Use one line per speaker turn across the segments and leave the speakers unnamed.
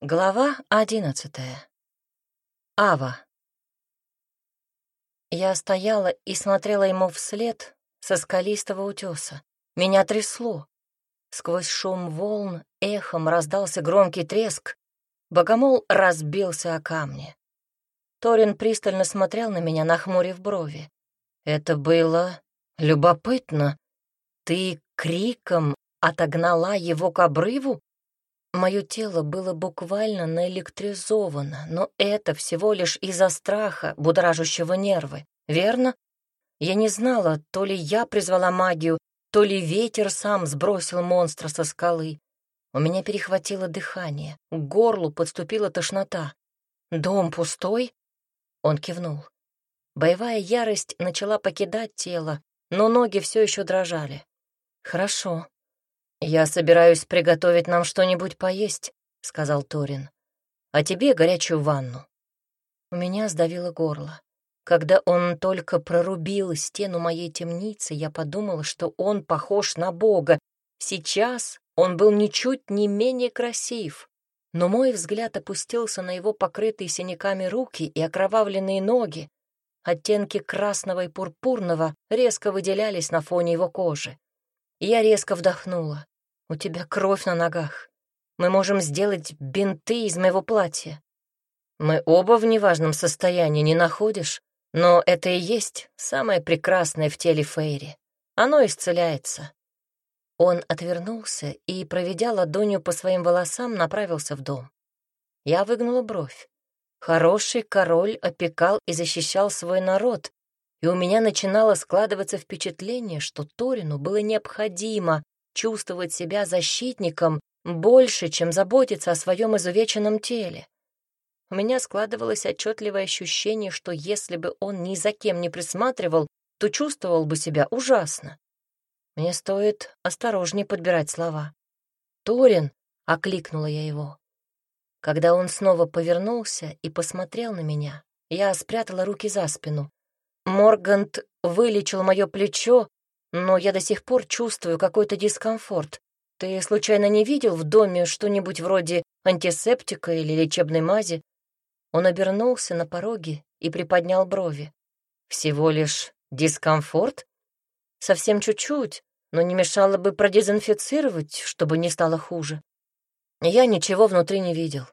Глава одиннадцатая. Ава. Я стояла и смотрела ему вслед со скалистого утеса. Меня трясло. Сквозь шум волн эхом раздался громкий треск. Богомол разбился о камни. Торин пристально смотрел на меня, нахмурив брови. Это было любопытно. Ты криком отогнала его к обрыву? Мое тело было буквально наэлектризовано, но это всего лишь из-за страха, будоражащего нервы, верно? Я не знала, то ли я призвала магию, то ли ветер сам сбросил монстра со скалы. У меня перехватило дыхание, к горлу подступила тошнота. «Дом пустой?» Он кивнул. Боевая ярость начала покидать тело, но ноги все еще дрожали. «Хорошо. Я собираюсь приготовить нам что-нибудь поесть», — сказал Торин. «А тебе горячую ванну». У меня сдавило горло. Когда он только прорубил стену моей темницы, я подумала, что он похож на Бога. Сейчас он был ничуть не менее красив. Но мой взгляд опустился на его покрытые синяками руки и окровавленные ноги. Оттенки красного и пурпурного резко выделялись на фоне его кожи. Я резко вдохнула. «У тебя кровь на ногах. Мы можем сделать бинты из моего платья». «Мы оба в неважном состоянии, не находишь? Но это и есть самое прекрасное в теле Фейри. Оно исцеляется». Он отвернулся и, проведя ладонью по своим волосам, направился в дом. Я выгнула бровь. Хороший король опекал и защищал свой народ, и у меня начинало складываться впечатление, что Торину было необходимо чувствовать себя защитником больше, чем заботиться о своем изувеченном теле. У меня складывалось отчетливое ощущение, что если бы он ни за кем не присматривал, то чувствовал бы себя ужасно. Мне стоит осторожнее подбирать слова. «Торин!» — окликнула я его. Когда он снова повернулся и посмотрел на меня, я спрятала руки за спину. Моргант вылечил мое плечо, но я до сих пор чувствую какой-то дискомфорт. Ты случайно не видел в доме что-нибудь вроде антисептика или лечебной мази? Он обернулся на пороге и приподнял брови. Всего лишь дискомфорт? Совсем чуть-чуть, но не мешало бы продезинфицировать, чтобы не стало хуже. Я ничего внутри не видел.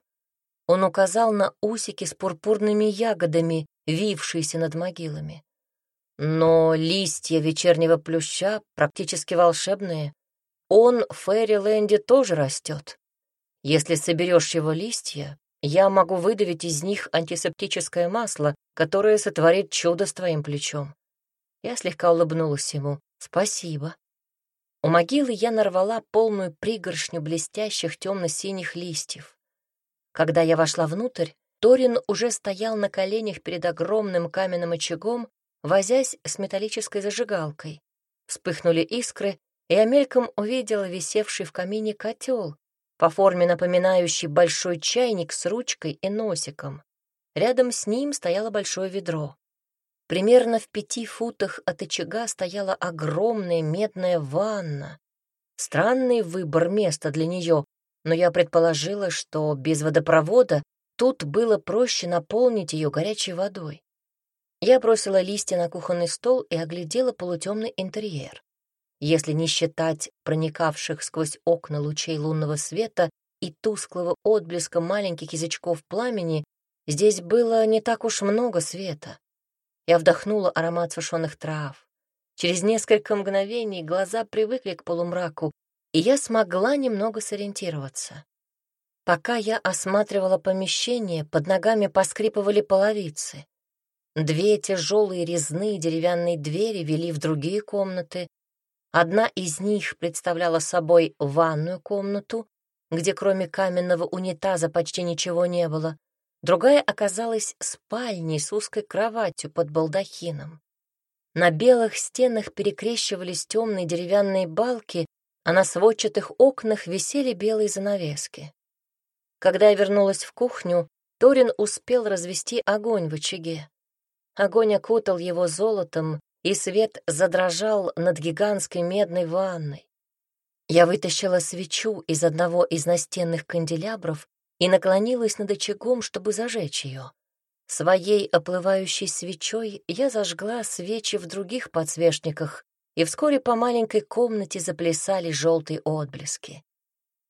Он указал на усики с пурпурными ягодами, вившиеся над могилами. Но листья вечернего плюща практически волшебные. Он в Фэриленде тоже растет. Если соберешь его листья, я могу выдавить из них антисептическое масло, которое сотворит чудо с твоим плечом. Я слегка улыбнулась ему. Спасибо. У могилы я нарвала полную пригоршню блестящих темно-синих листьев. Когда я вошла внутрь, Торин уже стоял на коленях перед огромным каменным очагом возясь с металлической зажигалкой. Вспыхнули искры, и я увидела висевший в камине котел, по форме напоминающий большой чайник с ручкой и носиком. Рядом с ним стояло большое ведро. Примерно в пяти футах от очага стояла огромная медная ванна. Странный выбор места для нее, но я предположила, что без водопровода тут было проще наполнить ее горячей водой. Я бросила листья на кухонный стол и оглядела полутемный интерьер. Если не считать проникавших сквозь окна лучей лунного света и тусклого отблеска маленьких язычков пламени, здесь было не так уж много света. Я вдохнула аромат сушеных трав. Через несколько мгновений глаза привыкли к полумраку, и я смогла немного сориентироваться. Пока я осматривала помещение, под ногами поскрипывали половицы. Две тяжелые резные деревянные двери вели в другие комнаты. Одна из них представляла собой ванную комнату, где кроме каменного унитаза почти ничего не было. Другая оказалась спальней с узкой кроватью под балдахином. На белых стенах перекрещивались темные деревянные балки, а на сводчатых окнах висели белые занавески. Когда я вернулась в кухню, Торин успел развести огонь в очаге. Огонь окутал его золотом, и свет задрожал над гигантской медной ванной. Я вытащила свечу из одного из настенных канделябров и наклонилась над очагом, чтобы зажечь ее. Своей оплывающей свечой я зажгла свечи в других подсвечниках, и вскоре по маленькой комнате заплясали желтые отблески.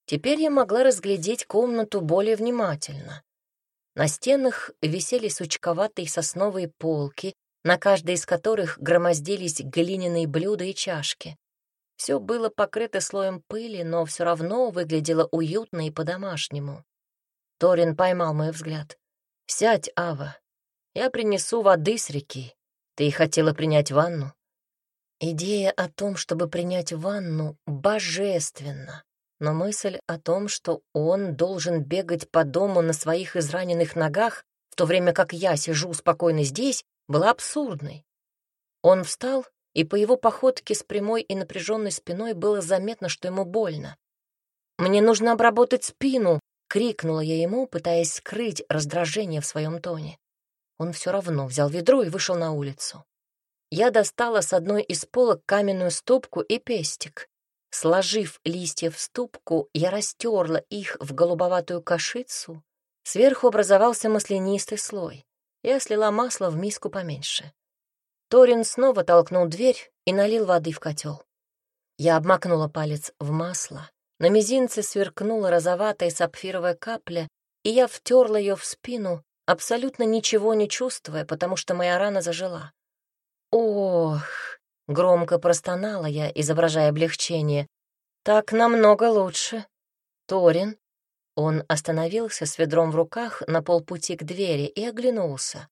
Теперь я могла разглядеть комнату более внимательно. На стенах висели сучковатые сосновые полки, на каждой из которых громоздились глиняные блюда и чашки. Все было покрыто слоем пыли, но все равно выглядело уютно и по-домашнему. Торин поймал мой взгляд. «Сядь, Ава. Я принесу воды с реки. Ты хотела принять ванну?» Идея о том, чтобы принять ванну, божественна. Но мысль о том, что он должен бегать по дому на своих израненных ногах, в то время как я сижу спокойно здесь, была абсурдной. Он встал, и по его походке с прямой и напряженной спиной было заметно, что ему больно. «Мне нужно обработать спину!» — крикнула я ему, пытаясь скрыть раздражение в своем тоне. Он все равно взял ведро и вышел на улицу. Я достала с одной из полок каменную стопку и пестик. Сложив листья в ступку, я растерла их в голубоватую кашицу. Сверху образовался маслянистый слой. Я слила масло в миску поменьше. Торин снова толкнул дверь и налил воды в котел. Я обмакнула палец в масло. На мизинце сверкнула розоватая сапфировая капля, и я втерла ее в спину, абсолютно ничего не чувствуя, потому что моя рана зажила. «Ох!» — громко простонала я, изображая облегчение. «Так намного лучше. Торин, он остановился с ведром в руках на полпути к двери и оглянулся.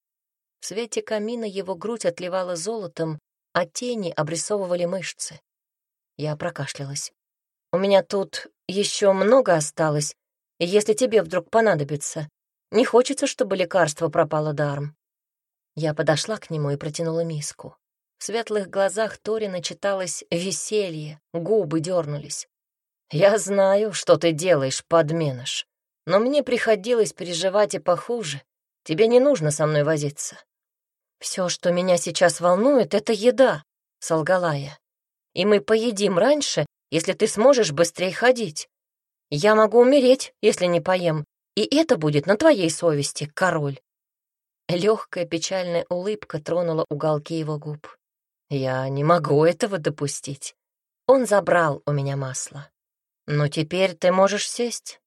В свете камина его грудь отливала золотом, а тени обрисовывали мышцы. Я прокашлялась. «У меня тут еще много осталось, если тебе вдруг понадобится. Не хочется, чтобы лекарство пропало даром». Я подошла к нему и протянула миску. В светлых глазах Торина читалось веселье, губы дернулись. «Я знаю, что ты делаешь, подменыш, но мне приходилось переживать и похуже. Тебе не нужно со мной возиться». «Все, что меня сейчас волнует, — это еда», — солгала я. «И мы поедим раньше, если ты сможешь быстрее ходить. Я могу умереть, если не поем, и это будет на твоей совести, король». Легкая печальная улыбка тронула уголки его губ. «Я не могу этого допустить. Он забрал у меня масло. «Ну, теперь ты можешь сесть.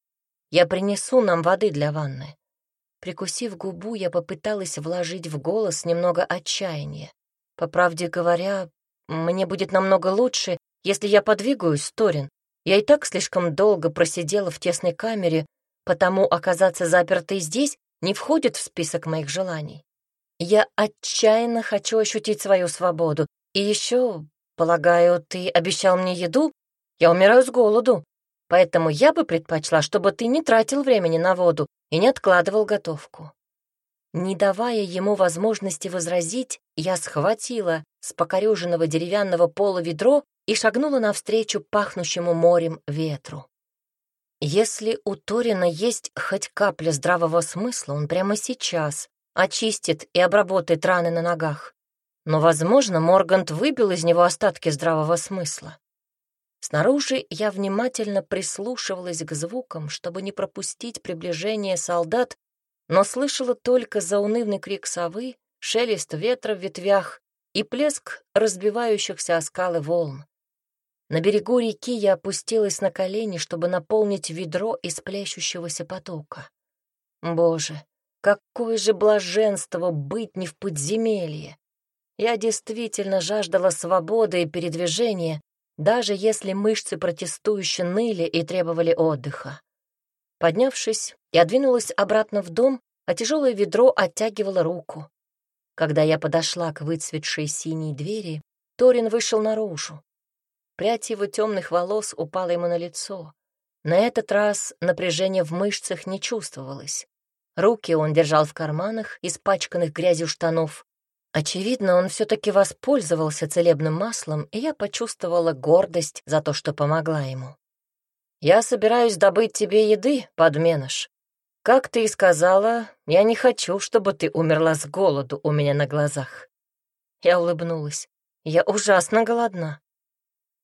Я принесу нам воды для ванны». Прикусив губу, я попыталась вложить в голос немного отчаяния. По правде говоря, мне будет намного лучше, если я подвигаюсь, Торин. Я и так слишком долго просидела в тесной камере, потому оказаться запертой здесь не входит в список моих желаний. Я отчаянно хочу ощутить свою свободу. И еще, полагаю, ты обещал мне еду? Я умираю с голоду, поэтому я бы предпочла, чтобы ты не тратил времени на воду и не откладывал готовку». Не давая ему возможности возразить, я схватила с покореженного деревянного пола ведро и шагнула навстречу пахнущему морем ветру. Если у Торина есть хоть капля здравого смысла, он прямо сейчас очистит и обработает раны на ногах. Но, возможно, Моргант выбил из него остатки здравого смысла. Снаружи я внимательно прислушивалась к звукам, чтобы не пропустить приближение солдат, но слышала только заунывный крик совы, шелест ветра в ветвях и плеск разбивающихся о скалы волн. На берегу реки я опустилась на колени, чтобы наполнить ведро из плещущегося потока. Боже, какое же блаженство быть не в подземелье! Я действительно жаждала свободы и передвижения, даже если мышцы протестующе ныли и требовали отдыха. Поднявшись, я двинулась обратно в дом, а тяжелое ведро оттягивало руку. Когда я подошла к выцветшей синей двери, Торин вышел наружу. Прядь его темных волос упала ему на лицо. На этот раз напряжение в мышцах не чувствовалось. Руки он держал в карманах, испачканных грязью штанов, Очевидно, он все-таки воспользовался целебным маслом, и я почувствовала гордость за то, что помогла ему. «Я собираюсь добыть тебе еды, подменыш. Как ты и сказала, я не хочу, чтобы ты умерла с голоду у меня на глазах». Я улыбнулась. «Я ужасно голодна».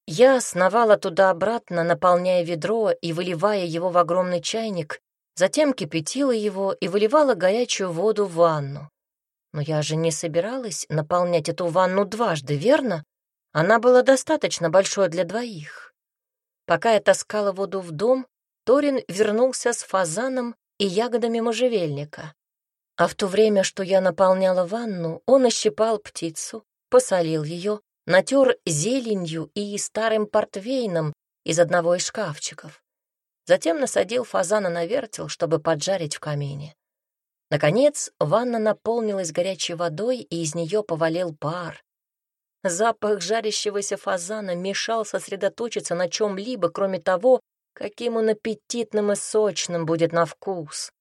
Я сновала туда-обратно, наполняя ведро и выливая его в огромный чайник, затем кипятила его и выливала горячую воду в ванну. Но я же не собиралась наполнять эту ванну дважды, верно? Она была достаточно большой для двоих. Пока я таскала воду в дом, Торин вернулся с фазаном и ягодами можжевельника. А в то время, что я наполняла ванну, он ощипал птицу, посолил ее, натер зеленью и старым портвейном из одного из шкафчиков. Затем насадил фазана на вертел, чтобы поджарить в камине. Наконец, ванна наполнилась горячей водой, и из нее повалил пар. Запах жарящегося фазана мешал сосредоточиться на чем-либо, кроме того, каким он аппетитным и сочным будет на вкус.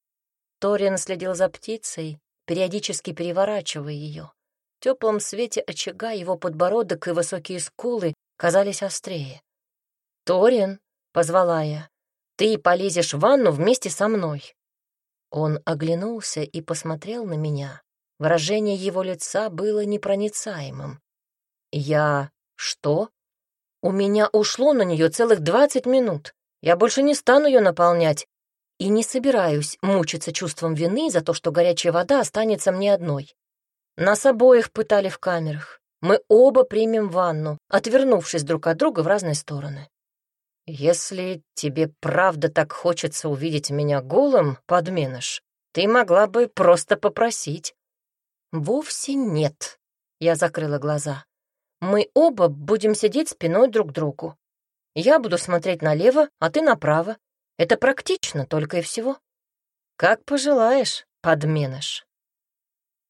Торин следил за птицей, периодически переворачивая ее. В теплом свете очага его подбородок и высокие скулы казались острее. «Торин», — позвала я, — «ты полезешь в ванну вместе со мной». Он оглянулся и посмотрел на меня. Выражение его лица было непроницаемым. «Я... что?» «У меня ушло на нее целых двадцать минут. Я больше не стану ее наполнять и не собираюсь мучиться чувством вины за то, что горячая вода останется мне одной. Нас обоих пытали в камерах. Мы оба примем ванну, отвернувшись друг от друга в разные стороны. «Если тебе правда так хочется увидеть меня голым, подменыш, ты могла бы просто попросить». «Вовсе нет», — я закрыла глаза. «Мы оба будем сидеть спиной друг к другу. Я буду смотреть налево, а ты направо. Это практично только и всего». «Как пожелаешь, подменыш».